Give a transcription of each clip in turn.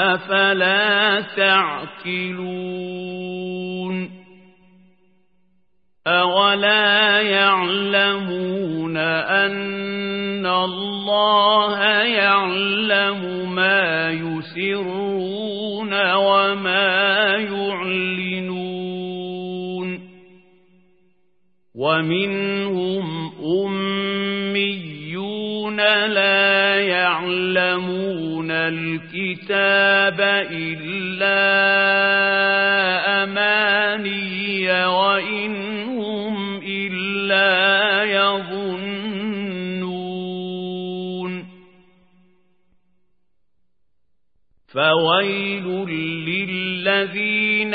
أفلا تعقلون أولا يعلمون أن الله يعلم ما يسرون وما يعلنون ومنهم أميون لا يعلمون الكتاب إلا أماني وإن هم إلا يظنون. فويل للذين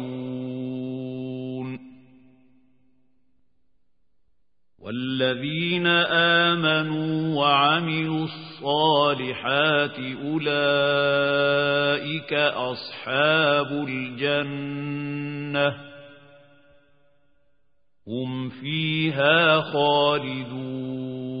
الصالحات أولئك أصحاب الجنة. هم فيها خالدون.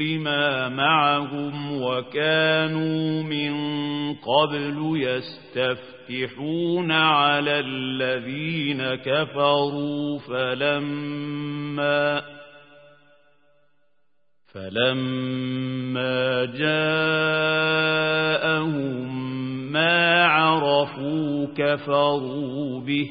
لما معهم وكانوا من قبل يستفتحون على الذين كفروا فلما فلما جاءهم ما عرفوا كفروا به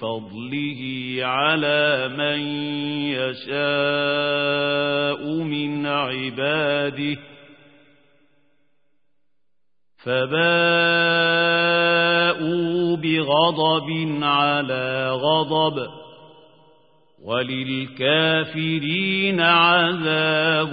فضله على من يشاء من عباده. فباءوا بغضب على غضب وللكافرين عذاب